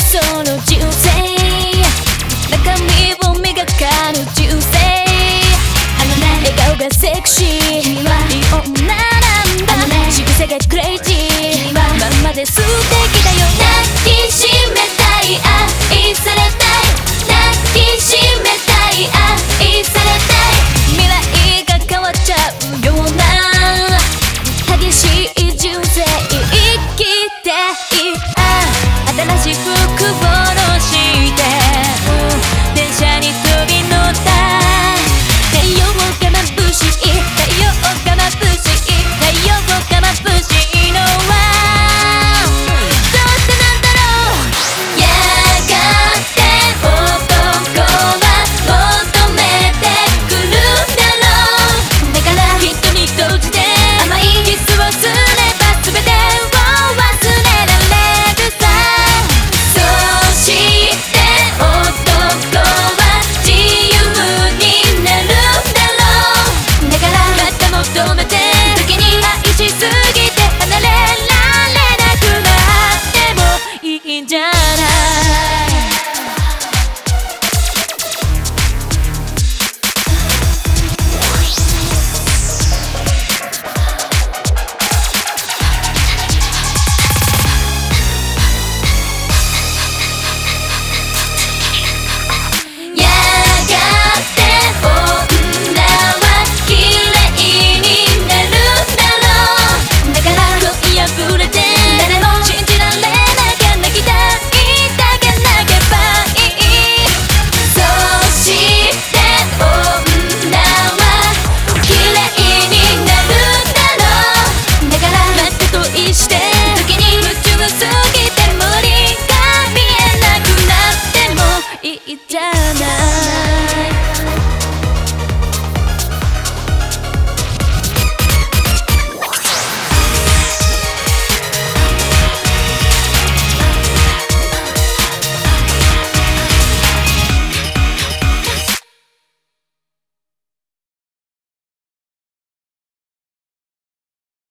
せそ you down.